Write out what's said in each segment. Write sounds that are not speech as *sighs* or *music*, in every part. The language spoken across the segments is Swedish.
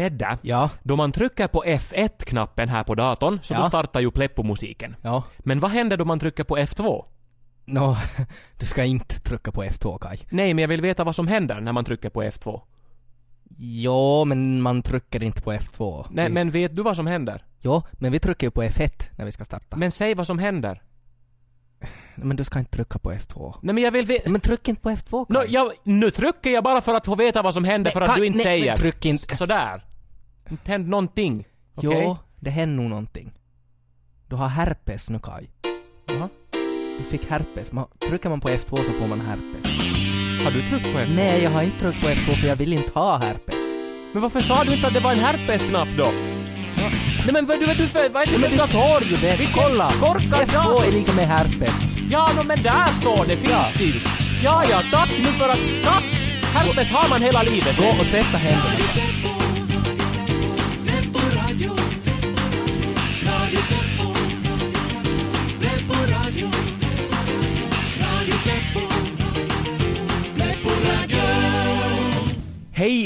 Tedde, Ja. då man trycker på F1-knappen här på datorn så då Ja. startar ju Pleppo-musiken. Ja. Men vad händer då man trycker på F2? Nå, *laughs* du ska inte trycka på F2 Kai. Nej, men jag vill veta vad som händer när man trycker på F2. Jo, men man trycker inte på F2. Nej, Vi- men vet du vad som händer? Jo, men vi trycker ju på F1 när vi ska starta. Men säg vad som händer. *sighs* Men du ska inte trycka på F2. Nej, men jag vill veta... Men tryck inte på F2 Kai. Nå, jag, nu trycker jag bara för att få veta vad som händer Nej, för att Kai, du inte nej, säger. men tryck inte. Sådär. Inte händer någonting. Okej? Jo, det händer nog någonting. Du har herpes nu Kai. Jaha. Du fick herpes. Man, trycker man på F2 så får man herpes. Har du tryckt på F2? Nej, jag har inte tryckt på F2 för jag vill inte ha herpes. Men varför sa du inte att det var en herpesknapp då? Nej men vad du, vad du för, vad är det Men för det står ju det. Vilken Kolla! korkad F2 dator? är lika med herpes. Ja, no, men där står det, finns det ju. Ja, ja, tack nu för att, tack! Herpes har man hela livet. Gå och tvätta händerna.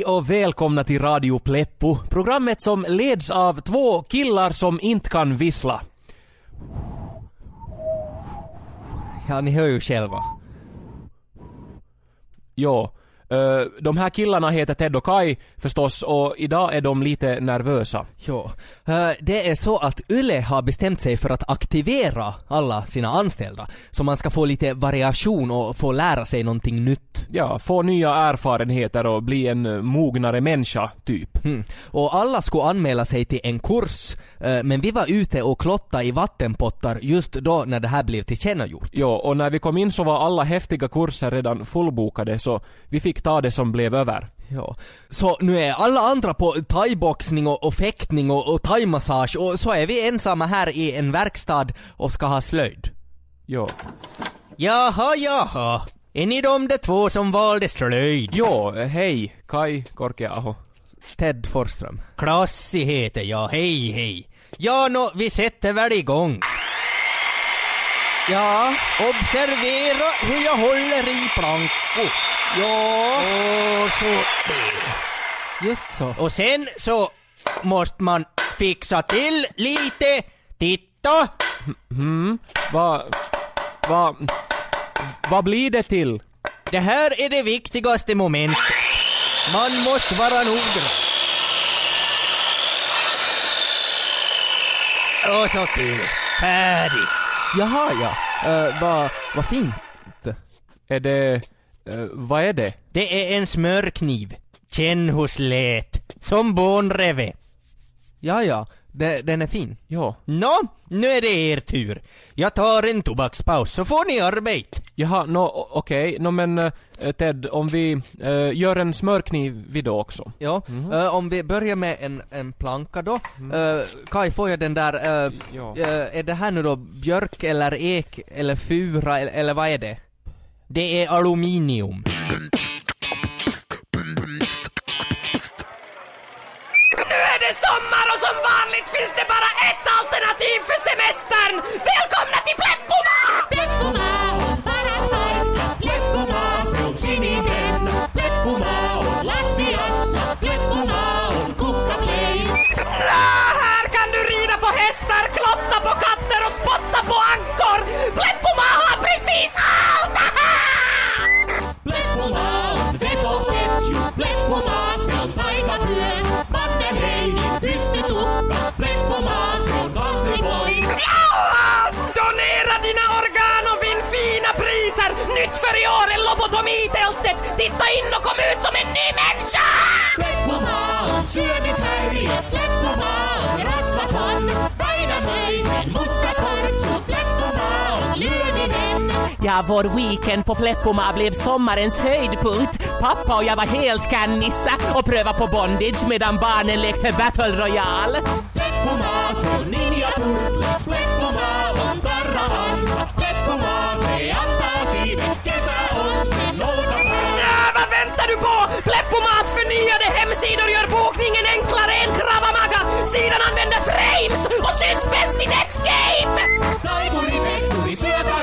Hej och välkomna till Radio Pleppo, programmet som leds av två killar som inte kan vissla. Ja, ni hör ju själva. Ja, eh, de här killarna heter Ted och Kai förstås och idag är de lite nervösa. Jo. Eh, det är så att Yle har bestämt sig för att aktivera alla sina anställda. Så man ska få lite variation och få lära sig någonting nytt. Ja, få nya erfarenheter och bli en eh, mognare människa, typ. Mm. Och alla skulle anmäla sig till en kurs, eh, men vi var ute och klotta i vattenpottar just då när det här blev tillkännagjort. Jo, och när vi kom in så var alla häftiga kurser redan fullbokade så vi fick ta det som blev över. Ja. Så nu är alla andra på thaiboxning och, och fäktning och, och thaimassage och så är vi ensamma här i en verkstad och ska ha slöjd. Jo. Jaha, jaha. Är ni de där två som valde slöjd? Jo, hej, Kai Korkeaho. Ted Forsström. Klassi heter jag, hej hej. Ja, nå, vi sätter väl igång. Ja, observera hur jag håller i planko. Ja. Och så. Just så. Och sen så måste man fixa till lite. Titta! Vad, vad, vad blir det till? Det här är det viktigaste momentet. Man måste vara noggrann. Och så till. Färdig. Jaha, ja. Uh, vad vad fint. Är det, eh, vad är det? Det är en smörkniv. Känn hur slät. Som bonreve. Ja, ja. De, den är fin. Jo. Nå, nu är det er tur. Jag tar en tobakspaus så får ni arbete. Jaha, nå o- okej, nå men eh, Ted, om vi eh, gör en smörkniv vid då också. Ja, eh, om vi börjar med en, en planka då. Uh, Kai, får jag den där, Ja. är det här nu då björk eller ek eller fura eller, eller vad är det? Det är aluminium. Nu är det sommar och som vanligt finns det bara ett alternativ för semestern! Välkomna till Pleppo år är lobotomitältet! Titta in och kom ut som en ny människa! Pleppuma on syömishäiriöt, Pleppuma on rasvaton. Väinämöisen musta kortsu, Pleppuma on lyöminen. Ja, vår weekend på Pleppoma blev sommarens höjdpunkt. Pappa och jag var helt kannissa och prövade på bondage medan barnen lekte Battle Royale. Pleppuma se on Ninja Turtles, väntar du på? Pleppomas förnyade hemsidor gör bokningen enklare än Kravamaga. Sidan använder frames och syns bäst i Netscape! Taikuri Pekkuri syötä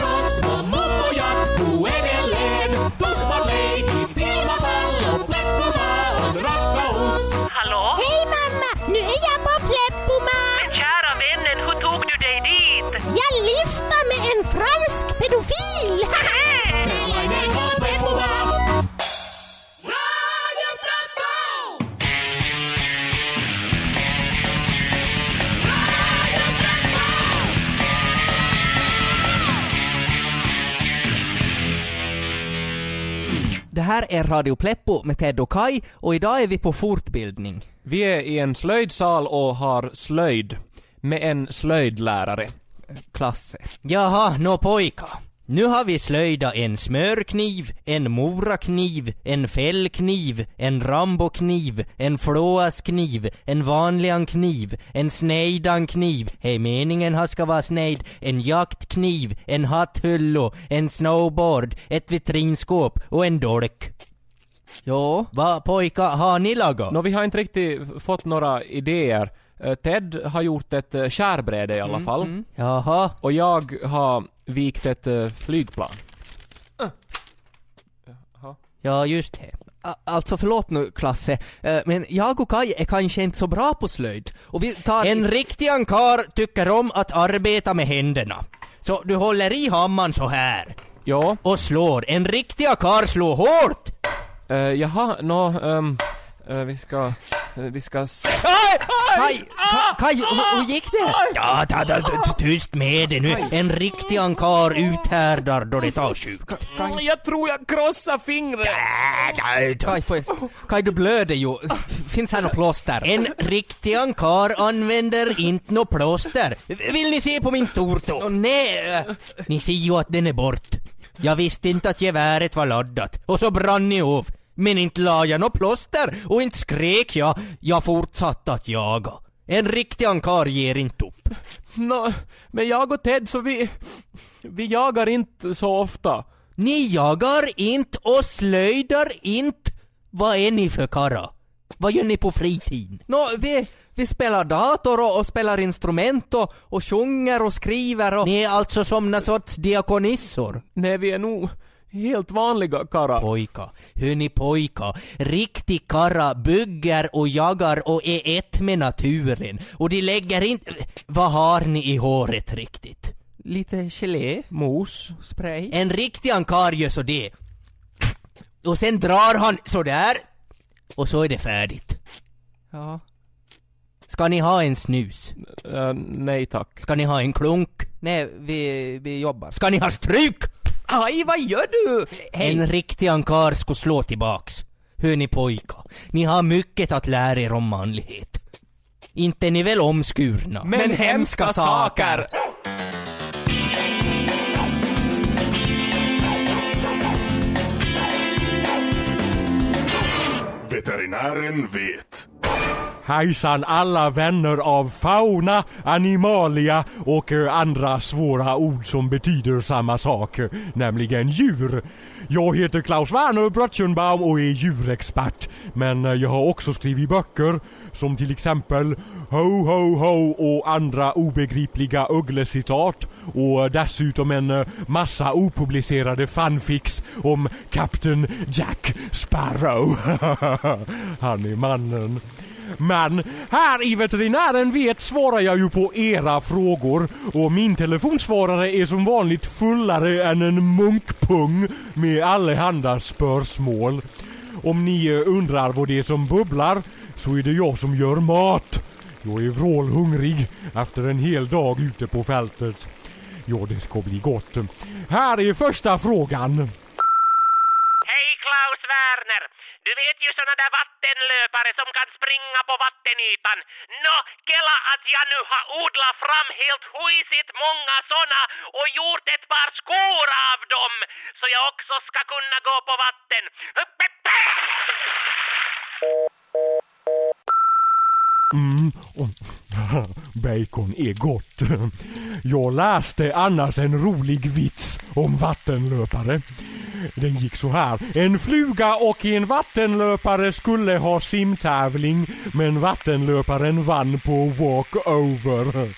här är Radio Pleppo med Ted och Kai och idag är vi på fortbildning. Vi är i en slöjdsal och har slöjd. Med en slöjdlärare. Klasse. Jaha, nå pojka. Nu har vi slöjda en smörkniv, en morakniv, en fällkniv, en rambokniv, en flåaskniv, en vanligan kniv, en snejdan kniv, hej meningen har ska vara snejd, en jaktkniv, en hatthullo, en snowboard, ett vitrinskåp och en dolk. Ja, Vad pojka har ni lagat? Nå, vi har inte riktigt fått några idéer. Eh, Ted har gjort ett eh, skärbräde i alla fall. Jaha, Och jag har vikt ett eh, flygplan. ja just det. alltså förlåt nu Klasse, men jag och Kai är kanske inte så bra på slöjd. Och vi tar... En riktig ankar tycker om att arbeta med händerna. Så du håller i hammaren så här Ja, och slår. En riktig ankar slår hårt! uh, jaha, nå, ehm, eh, vi ska, eh, vi ska... s- Kai, Ka- Kai, hur, gick det? Ja, ta, ta, ta, tyst med det nu. En riktig ankar uthärdar då det tar sjukt. Kai, Jag tror jag krossar fingret! Kai, får jag, s- Kai du blöder ju. Finns här något plåster? En riktig ankar använder inte nå plåster. Vill ni se på min stortå? Åh, nej! eh, Ni ser ju att den är bort. Jag visste inte att geväret var laddat. Och så brann ni av. Men inte la jag nå plåster och inte skrek jag. Jag fortsatte att jaga. En riktig ankar ger inte upp. Nå, men jag och Ted så vi... Vi jagar inte så ofta. Ni jagar inte och slöjdar inte. Vad är ni för karra? Vad gör ni på fritiden? Nå, vi, vi spelar dator och, och spelar instrument och, och sjunger och skriver och... Ni är alltså som någon sorts diakonissor? Nej, vi är nog helt vanliga karlar. Pojka, hörni pojka, riktig karra bygger och jagar och är ett med naturen. Och de lägger inte... Vad har ni i håret riktigt? Lite gelé, Mos. spray. En riktig ankar gör så det. Och sen drar han sådär. Och så är det färdigt. Ja. Ska ni ha en snus? Eh, nej tack. Ska ni ha en klunk? Nej, vi, vi jobbar. Ska ni ha stryk? Aj, vad gör du? En riktig ankar ska slå tillbaks. Hör ni pojka, ni har mycket att lära er om manlighet. Inte är ni väl omskurna? Men hemska saker! Veterinären vet. Hejsan alla vänner av fauna, animalia och eh, andra svåra ord som betyder samma sak, eh, nämligen djur. Jag heter Klaus Werner Brötchenbaum och är djurexpert. Men eh, jag har också skrivit böcker som till exempel Ho ho ho och andra obegripliga ugglecitat och dessutom en massa opublicerade fanfics om Captain Jack Sparrow. *laughs* Han är mannen. Men här i Veterinären vet svarar jag ju på era frågor och min telefonsvarare är som vanligt fullare än en munkpung med allehanda spörsmål. Om ni undrar vad det är som bubblar så är det jag som gör mat. Jag är vrålhungrig efter en hel dag ute på fältet. Ja, det ska bli gott. Här är första frågan. Hej Klaus Werner! Du vet ju såna där vattenlöpare som kan springa på vattenytan. Nå, kela att jag nu har odlat fram helt huisigt många såna och gjort ett par skor av dem så jag också ska kunna gå på vatten. Mm. och- *laughs* Bacon är gott. Jag läste annars en rolig vits om vattenlöpare. Den gick så här. En fluga och en vattenlöpare skulle ha simtävling men vattenlöparen vann på walkover.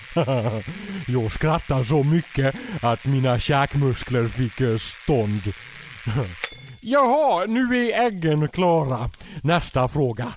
*laughs* Jag skrattar så mycket att mina käkmuskler fick eh, stånd. *laughs* Jaha, nu är äggen klara. Nästa fråga.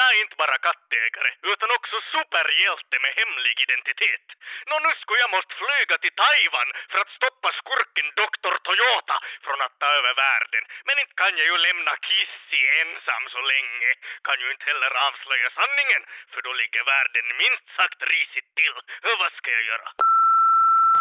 Jag är inte bara kattägare, utan också superhjälte med hemlig identitet. Nå nu skulle jag måste flyga till Taiwan för att stoppa skurken Dr. Toyota från att ta över världen. Men inte kan jag ju lämna Kissy ensam så länge. Kan ju inte heller avslöja sanningen, för då ligger världen minst sagt risigt till. Vad ska jag göra?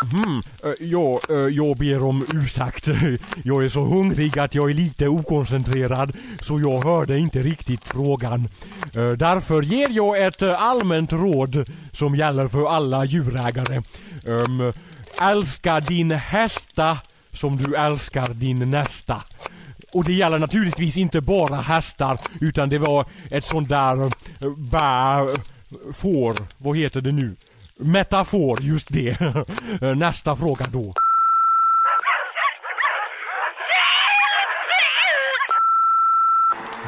Mm, eh, ja, eh, jag ber om ursäkt. *laughs* Jag är så hungrig att jag är lite okoncentrerad så jag hörde inte riktigt frågan. Eh, därför ger jag ett allmänt råd som gäller för alla djurägare. Ehm, älska din hästa som du älskar din nästa. Och det gäller naturligtvis inte bara hästar utan det var ett sånt där bä... får, vad heter det nu? Metafor, just det. *laughs* Nästa fråga då.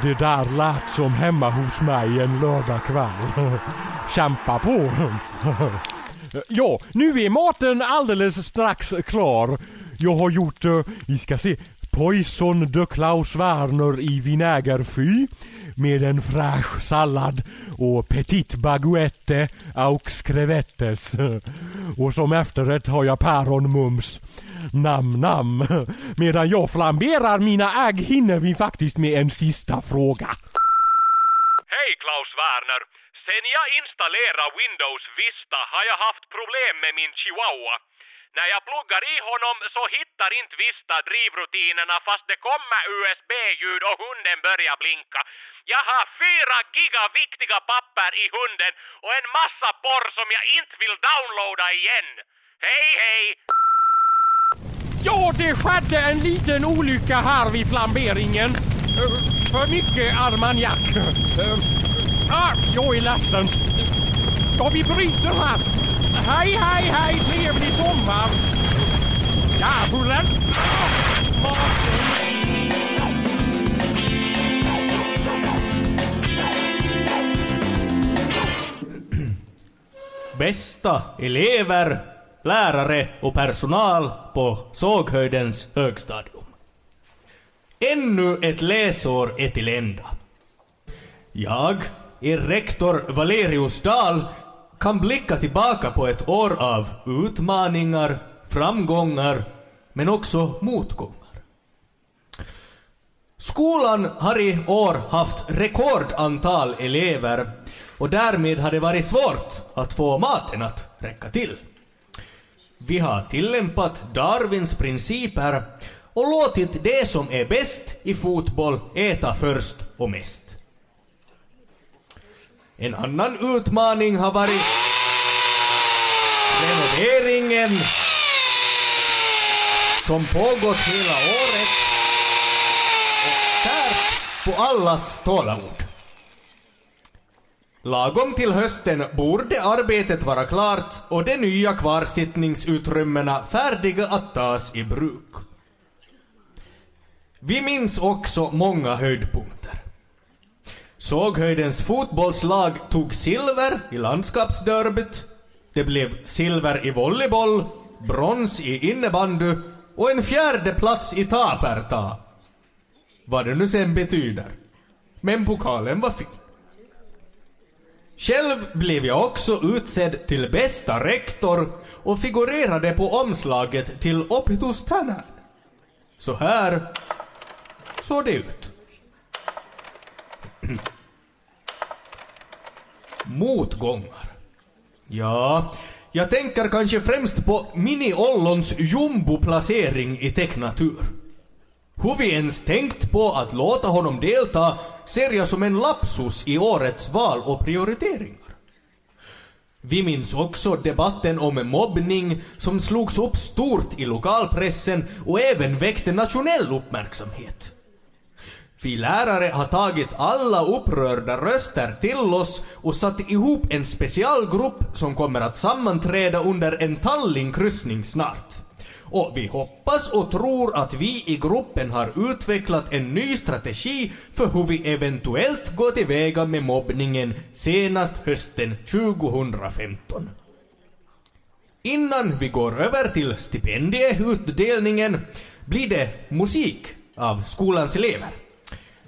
Det där lät som hemma hos mig en lördagkväll. *laughs* Kämpa på! *laughs* Ja, nu är maten alldeles strax klar. Jag har gjort, eh, vi ska se, Poison de Klaus Werner i vinägerfy med en fräsch sallad och petit baguette aux crevettes. *laughs* Och som efterrätt har jag päronmums. Nam nam. *laughs* Medan jag flamberar mina ägg hinner vi faktiskt med en sista fråga. Hej Klaus Werner! Sen jag installerade Windows Vista har jag haft problem med min chihuahua. När jag pluggar i honom så hittar inte Vista drivrutinerna fast det kommer USB-ljud och hunden börjar blinka. Jag har fyra giga viktiga papper i hunden och en massa porr som jag inte vill downloada igen. Hej hej! Ja, det skedde en liten olycka här vid flamberingen. För mycket armagnac. Ah, jag är ledsen. Ja, vi bryter här. Hej, hej, hej, sommar. Djävulen! *clears throat* Bästa elever, lärare och personal på Såghöjdens högstadium. Ännu ett läsår är till ända. Jag, er rektor Valerius Dahl, kan blicka tillbaka på ett år av utmaningar, framgångar, men också motgångar. Skolan har i år haft rekordantal elever och därmed har det varit svårt att få maten att räcka till. Vi har tillämpat Darwins principer och låtit det som är bäst i fotboll äta först och mest. En annan utmaning har varit renoveringen som pågått hela året och tärt på allas tålamod. Lagom till hösten borde arbetet vara klart och de nya kvarsittningsutrymmena färdiga att tas i bruk. Vi minns också många höjdpunkter. Såghöjdens fotbollslag tog silver i landskapsderbyt. Det blev silver i volleyboll, brons i innebandy och en fjärde plats i taperta. Vad det nu sen betyder. Men pokalen var fin. Själv blev jag också utsedd till bästa rektor och figurerade på omslaget till Optus Tänään. Så här såg det ut. Motgångar. Ja, jag tänker kanske främst på Mini-Ollons jumbo-placering i tecknatur. Hur vi ens tänkt på att låta honom delta ser jag som en lapsus i årets val och prioriteringar. Vi minns också debatten om mobbning som slogs upp stort i lokalpressen och även väckte nationell uppmärksamhet. Vi lärare har tagit alla upprörda röster till oss och satt ihop en specialgrupp som kommer att sammanträda under en Tallinn-kryssning snart. Och vi hoppas och tror att vi i gruppen har utvecklat en ny strategi för hur vi eventuellt går tillväga med mobbningen senast hösten 2015. Innan vi går över till stipendieutdelningen blir det musik av skolans elever.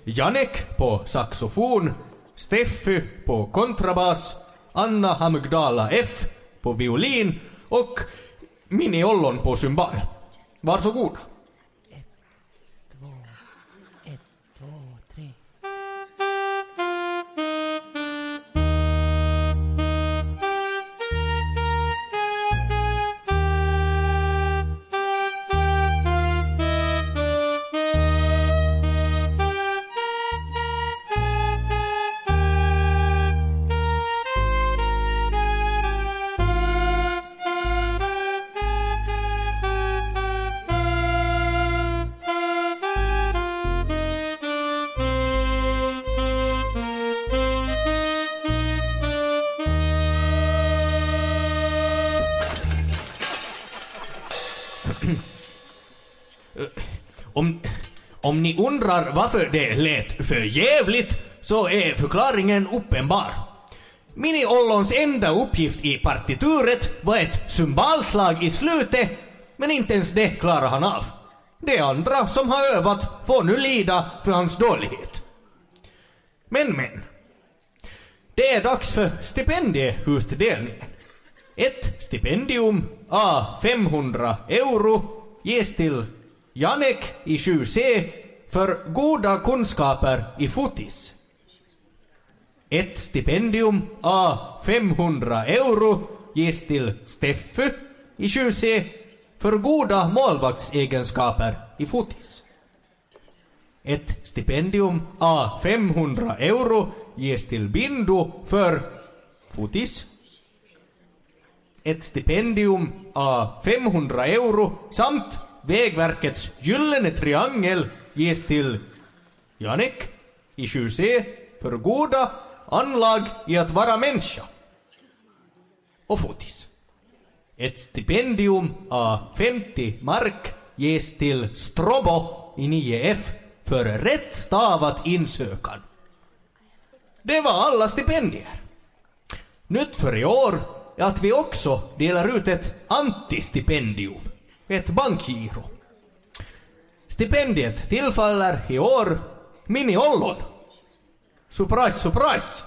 Janek på saxofon, Steffy på kontrabas, Anna Hamgdala F på violin och Mini Ollon på cymbal. Varsågoda. Om ni undrar varför det lät för jävligt så är förklaringen uppenbar. Mini-Ollons enda uppgift i partituret var ett cymbalslag i slutet, men inte ens det klarar han av. De andra som har övat får nu lida för hans dålighet. Men men. Det är dags för stipendieutdelningen. Ett stipendium A 500 euro ges till Janek i 7C för goda kunskaper i fotis. Ett stipendium A 500 euro ges till Steffe i 7C för goda målvaktsegenskaper i fotis. Ett stipendium A 500 euro ges till Bindu för fotis. Ett stipendium A 500 euro samt Vägverkets gyllene triangel ges till Janek i 7C för goda anlag i att vara människa. Och fotis. Ett stipendium A 50 mark ges till Strobo i 9F för rätt stavat insökan. Det var alla stipendier. Nytt för i år är att vi också delar ut ett antistipendium, ett bankgiro. Stipendiet tillfaller i år Mini-Ollon. Surprise, surprise!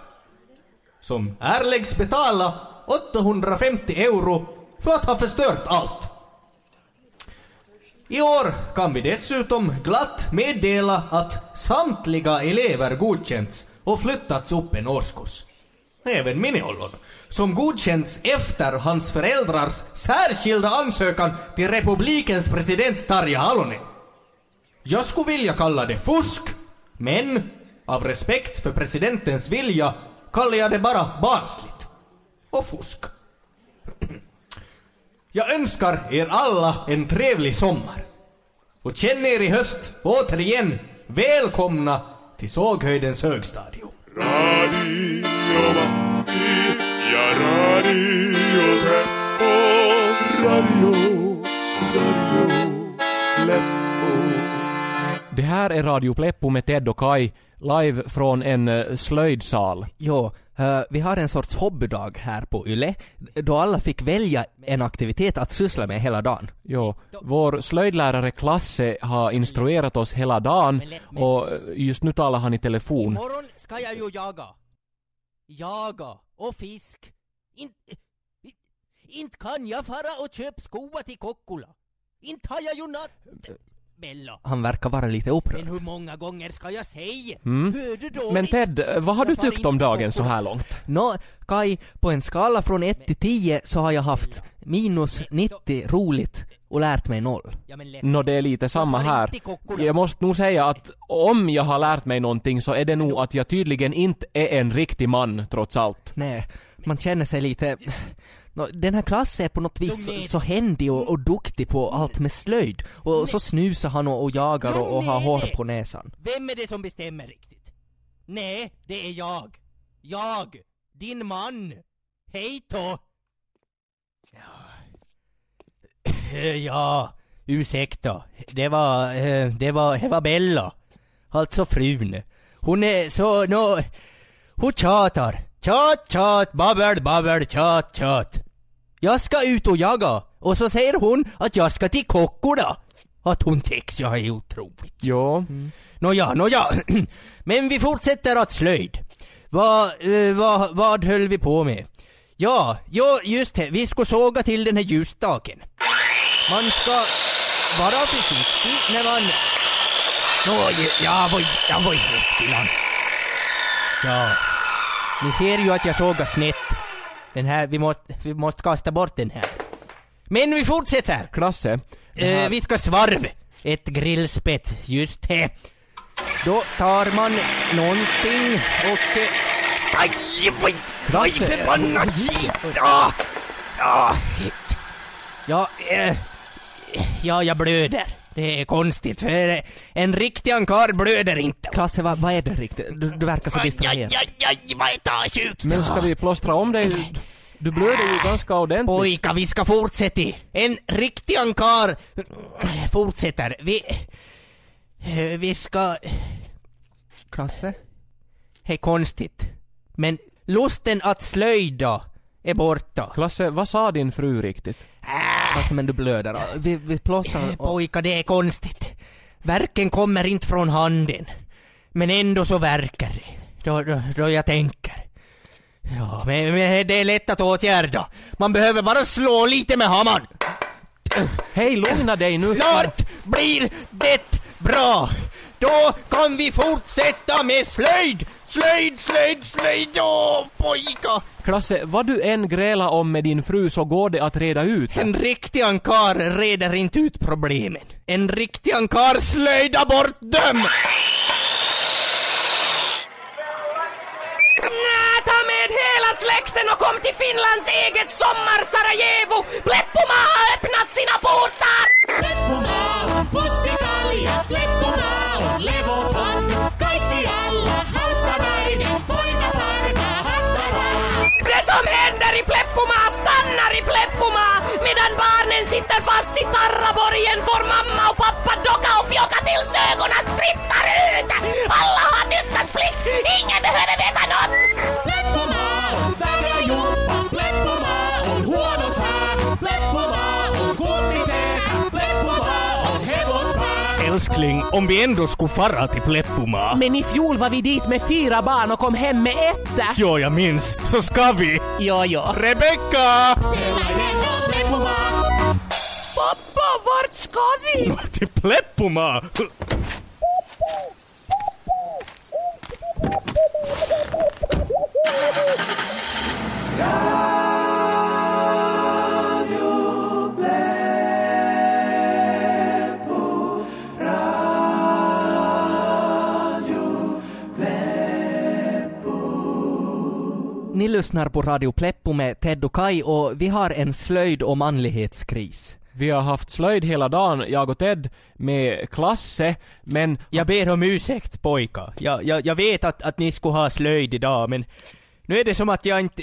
Som erläggs betala 850 euro för att ha förstört allt. I år kan vi dessutom glatt meddela att samtliga elever godkänts och flyttats upp en årskurs. Även Mini-Ollon, som godkänts efter hans föräldrars särskilda ansökan till republikens president Tarja Halonen. Jag skulle vilja kalla det fusk, men av respekt för presidentens vilja kallar jag det bara barnsligt. Och fusk. Jag önskar er alla en trevlig sommar. Och känn er i höst återigen välkomna till Såghöjdens högstadium. Radio Matti ja Radio Radio, Radio här är Radio Pleppo med Ted och Kai, live från en eh, slöjdsal. Jo, eh, vi har en sorts hobbydag här på Yle, då alla fick välja en aktivitet att syssla med hela dagen. Jo, vår slöjdlärare Klasse har instruerat oss hela dagen och eh, just nu talar han i telefon. Imorgon ska jag ju jaga. Jaga och fisk. Inte inte kan jag fara och köpa skova till Kokkola. Inte har jag ju natt... Bella. Han verkar vara lite upprörd. Men hur många gånger ska jag säga? Mm. Hör du då? Men Ted, eh, vad har du Jag far tyckt om dagen på så här långt? Nå, Kai, på en skala från 1 till 10 så har jag haft minus 90 roligt och lärt mig noll. Nå, det är lite samma här. Jag måste nog säga att om jag har lärt mig någonting så är det nog att jag tydligen inte är en riktig man, trots allt. Nej, man känner sig lite... Den här klassen är på något vis så, så händig och, och duktig på allt med slöjd. Och så snusar han och, och jagar och, och har hår på näsan. Vem är det som bestämmer riktigt? Nej, det är jag. Jag, din man. Hej då. Ja, ja ursäkta. Det var, eh, det var, det var Bella. Alltså frun. Hon är så, nå, hon tjatar. Tjat, tjat, babbel, babbel, tjat, tjat. Jag ska ut och jaga. Och så säger hon att jag ska till Kokkola. Att hon tycks jag är otroligt. Jo. Nåja, nåja. *clears throat* Men vi fortsätter att slöjd. Vad, eh, vad, vad höll vi på med? Ja, ja, just det. Vi ska såga till den här ljusstaken. Man ska vara försiktig när man... Nå, jag var, jag var i Hästbilan. Ja. Ni ser ju att jag sågar snett. Den här, vi måste, vi måste kasta bort den här. Men vi fortsätter. Klasse. Eh, vi ska svarv. Ett grillspett, just det. Då tar man någonting och... eh, Aj, vad vad förbannat skit! Ah, ah, hit. Ja, eh, ja, jag blöder. Det är konstigt, för en riktig ankar blöder inte. Klasse, vad, vad är det riktigt? Du, du verkar så Aj, aj, distraherad. aj, aj, vad är det sjukt? Men ska vi plåstra om dig? Du blöder ju ganska ordentligt. Pojkar, vi ska fortsätta. En riktig ankar fortsätter. Vi... Vi ska... Klasse? Det är konstigt. Men lusten att slöjda är borta. Klasse, vad sa din fru riktigt? Klasse men du blöder. Vi, vi plåstrar och... Pojkar, det är konstigt. Verken kommer inte från handen. Men ändå så verkar det. Då, då, då jag tänker. Ja, men, men det är lätt att åtgärda. Man behöver bara slå lite med hammaren. Hej, lugna dig nu! Snart blir det bra! Då kan vi fortsätta med slöjd! Slöjd, slöjd, slöjd! Åh, pojkar! Klasse, vad du än grälar om med din fru så går det att reda ut det. En riktig ankar reder inte ut problemen. En riktig ankar slöjdar bort dem! Nä, ta med hela släkten och kom till Finlands eget sommar-Sarajevo! Pleppomaa har öppnat sina portar! Medan barnen sitter fast i Tarraborgen får mamma och pappa docka och fjocka tills ögonen sprittar ut! Alla har tystnadsplikt! Ingen behöver veta on on huono sää. On on hevospää. Älskling, om vi ändå skulle fara till Pleppumaa. Men i fjol var vi dit med fyra barn och kom hem med etta. Jo, jag minns. Så ska vi! Jo, jo. Rebecka! Sellainen on vart *laughs* ska vi? Till Pleppumaa! Ni lyssnar på Radio Pleppo med Ted och Kai och vi har en slöjd och manlighetskris. Vi har haft slöjd hela dagen, jag och Ted, med Klasse, men... Jag ber om ursäkt pojkar. Jag, jag, jag vet att, att ni skulle ha slöjd idag men nu är det som att jag inte...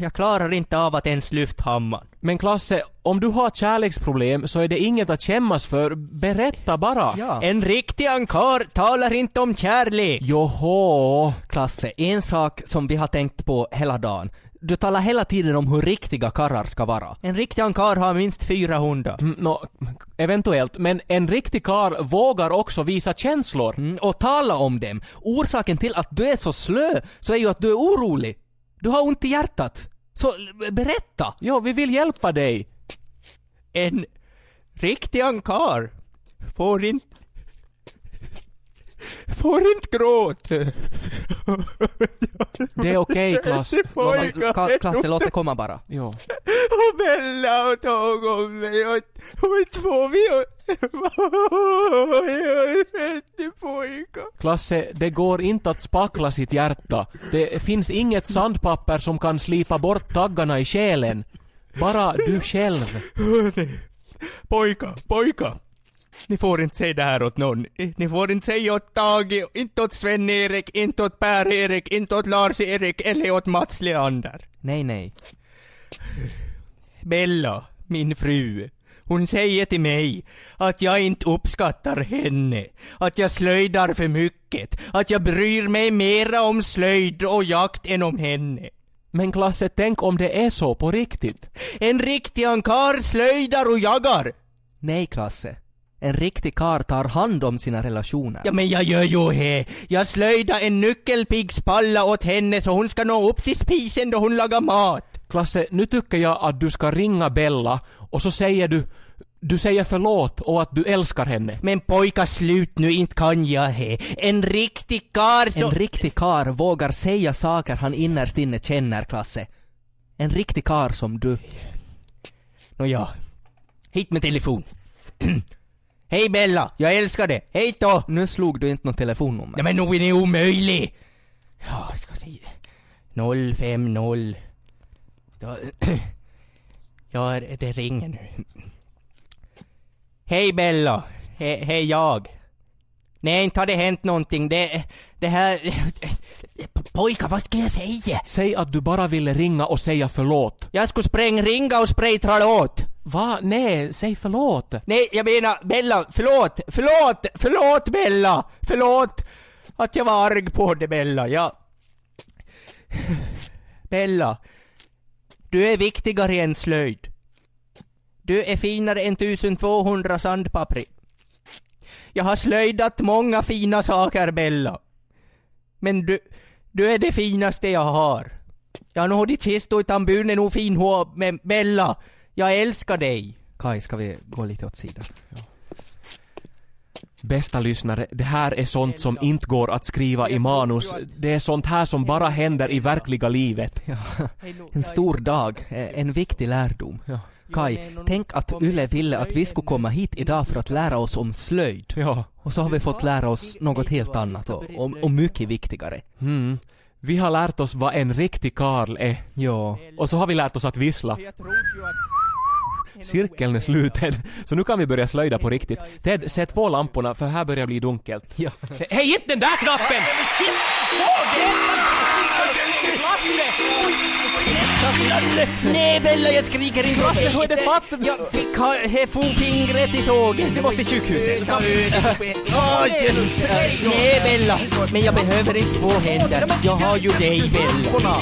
Jag klarar inte av att ens lyfta hammaren. Men Klasse, om du har kärleksproblem så är det inget att skämmas för. Berätta bara. Ja. En riktig ankar talar inte om kärlek. Joho. Klasse, en sak som vi har tänkt på hela dagen. Du talar hela tiden om hur riktiga karrar ska vara. En riktig ankar har minst fyra hundar. Mm, Nå, eventuellt. Men en riktig kar vågar också visa känslor. Mm, och tala om dem. Orsaken till att du är så slö så är ju att du är orolig. Du har ont i hjärtat. Så berätta! Jo, vi vill hjälpa dig. En riktig ankar får inte... Får inte gråta. Det är okej. Ka- Klasse, låt det komma bara. Jo. Och Bella och tog om mig och, och två vi. Klasse, det går inte att spackla sitt hjärta. Det finns inget sandpapper som kan slipa bort taggarna i själen. Bara du själv. Pojkar, pojkar. Ni får inte säga det här åt någon. Ni får inte säga åt Tage, inte åt Sven-Erik, inte åt Per-Erik, inte åt Lars-Erik eller åt Mats Leander. Nej, nej. Bella, min fru, hon säger till mig att jag inte uppskattar henne, att jag slöjdar för mycket, att jag bryr mig mera om slöjd och jakt än om henne. Men Klasse, tänk om det är så på riktigt. En riktig ankar slöjdar och jagar. Nej, Klasse. En riktig karl tar hand om sina relationer. Ja men jag gör ju det. Jag slöjdar en nyckelpiggspalla åt henne så hon ska nå upp till spisen då hon lagar mat. Klasse, nu tycker jag att du ska ringa Bella och så säger du... Du säger förlåt och att du älskar henne. Men pojkar slut nu, inte kan jag det. En riktig karl så... En riktig kar vågar säga saker han innerst inne känner, Klasse. En riktig kar som du. Nåja. Hit med telefon. *clears throat* Hej Bella, jag älskar dig. Hej då! Nu slog du inte något telefonnummer. Ja men nog är ni omöjlig! Ja, jag ska se. 050. Då, *clears throat* ja, det ringer nu. Hej Bella. He, hej jag. Nej, inte har det hänt någonting. Det, det här... *laughs* Pojkar, vad ska jag säga? Säg att du bara ville ringa och säga förlåt. Jag skulle sprängringa och spraytralla åt. Va? Nej, säg förlåt. Nej, jag menar Bella, förlåt, förlåt, förlåt Bella! Förlåt att jag var arg på dig Bella, jag... *sighs* Bella, du är viktigare än slöjd. Du är finare än 1200 sandpapper. Jag har slöjdat många fina saker Bella. Men du, du är det finaste jag har. Ja, nu har ditt kisto i tambun är nog fin hår, men Bella, jag älskar dig. Kai, ska vi gå lite åt sidan? Bästa lyssnare, det här är sånt som inte går att skriva i manus. Det är sånt här som bara händer i verkliga livet. En stor dag, en viktig lärdom. Kai, tänk att Yle ville att vi skulle komma hit idag för att lära oss om slöjd. Ja. Och så har vi fått lära oss något helt annat och, och, och mycket viktigare. Mm. Vi har lärt oss vad en riktig karl är. Ja. Och så har vi lärt oss att vissla. Cirkeln är sluten, så nu kan vi börja slöjda på riktigt. Ted, sätt på lamporna för här börjar bli dunkelt. Ja. Hej, inte den där knappen! Nej Bella, jag skriker inte hur är det fatt? Jag fick ha fingret i sågen. Vi måste till sjukhuset. Nej Bella, men jag behöver inte två händer. Jag har ju dig Bella.